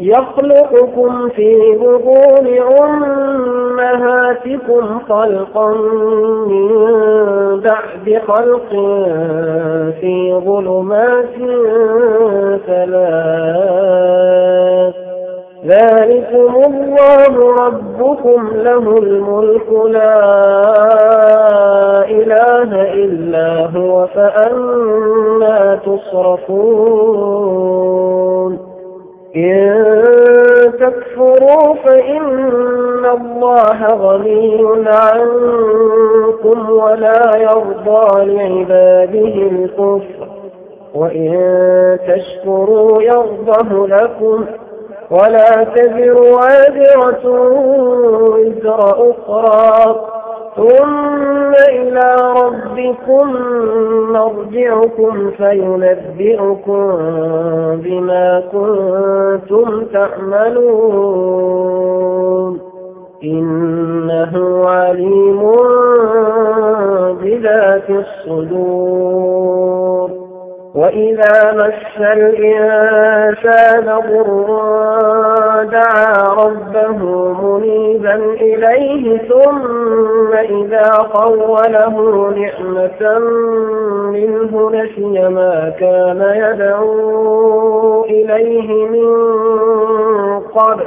يخلقكم في بطون أمهاتكم خلقا من بعد خلق في ظلمات ثلاث. ذلكم الله ربكم له الملك لا إله إلا هو فأنا تصرفون. غني عنكم ولا يرضى لعباده الكفر. وإن تشكروا يرضه لكم ولا تذر وازرة وزر أخرى. ثم إلى ربكم مرجعكم فينبئكم بما كنتم تعملون. إنه عليم بذات الصدور. وإذا مس الإنسان ضر دعا ربه منيبا إليه ثم إذا خوله نعمة منه نسي ما كان يدعو إليه من قبل.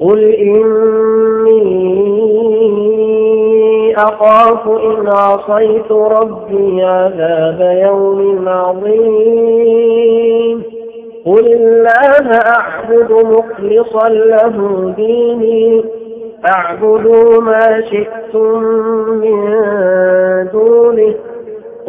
قل إني أخاف إن عصيت ربي عذاب يوم عظيم قل الله أعبد مخلصا له ديني. أعبدوا ما شئتم من دونه.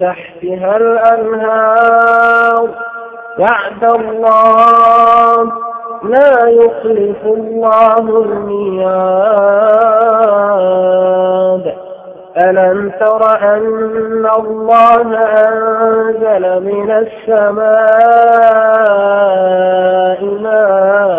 تحتها الأنهار. وعد الله لا يخلف الله الميعاد. ألم تر أن الله أنزل من السماء ماء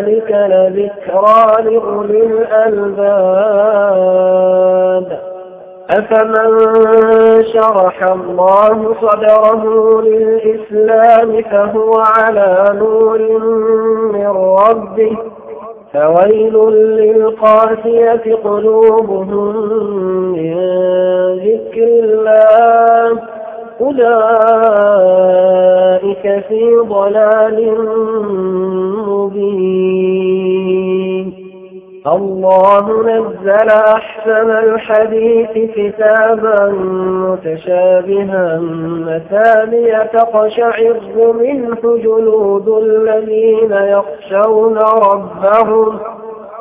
ذلك لذكرى لأولي الألباب. أفمن شرح الله صدره للإسلام فهو على نور من ربه. فويل للقاسية قلوبهم من ذكر الله. أولئك في ضلال مبين. الله نزل أحسن الحديث كتابا متشابها مثانية تقشعر منه جلود الذين يخشون ربهم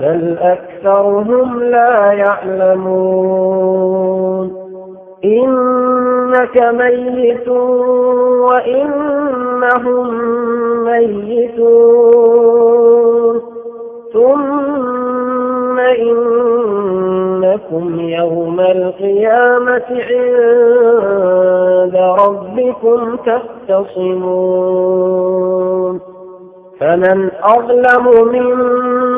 بل أكثرهم لا يعلمون. إنك ميت وإنهم ميتون. ثم إنكم يوم القيامة عند ربكم تختصمون. فمن أظلم ممن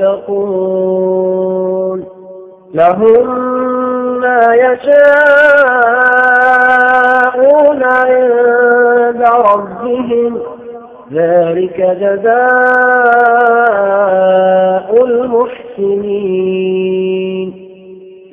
المتقون لهم ما يشاءون عند ربهم. ذلك جزاء المحسنين.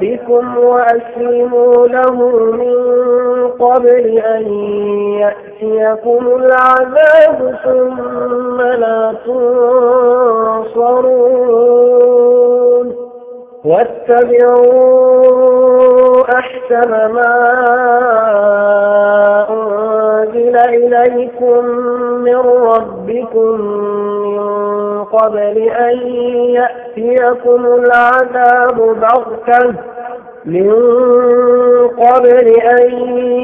ربكم وأسلموا له من قبل أن يأتيكم العذاب ثم لا تنصرون. واتبعوا أحسن ما أنزل إليكم من ربكم من قبل أن يأتيكم العذاب بغتة. من قبل أن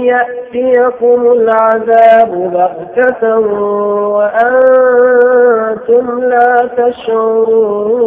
يأتيكم العذاب بغتة وأنتم لا تشعرون.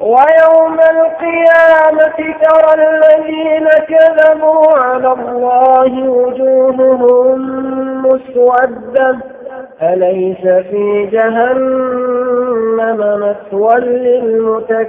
ويوم القيامة ترى الذين كذبوا على الله وجوههم مسودة. أليس في جهنم مثوى للمتكبرين؟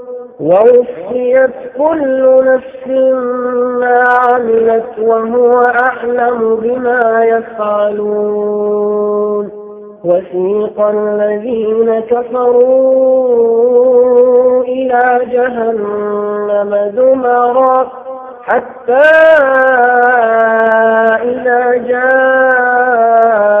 ووفيت كل نفس ما عملت وهو أعلم بما يفعلون. وسيق الذين كفروا إلى جهنم زمرا حتى إذا جاءوها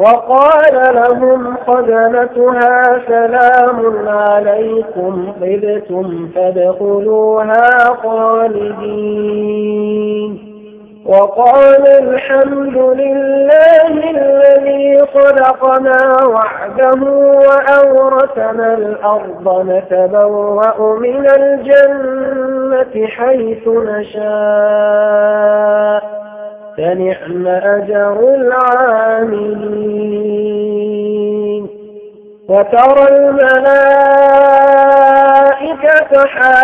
وقال لهم خزنتها سلام عليكم طبتم فادخلوها خالدين. وقال الحمد لله الذي صدقنا وعده وأورثنا الأرض نتبوأ من الجنة حيث نشاء. فنعم أجر العاملين. وترى الملائكة حافين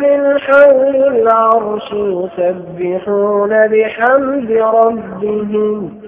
من حول العرش يسبحون بحمد ربهم.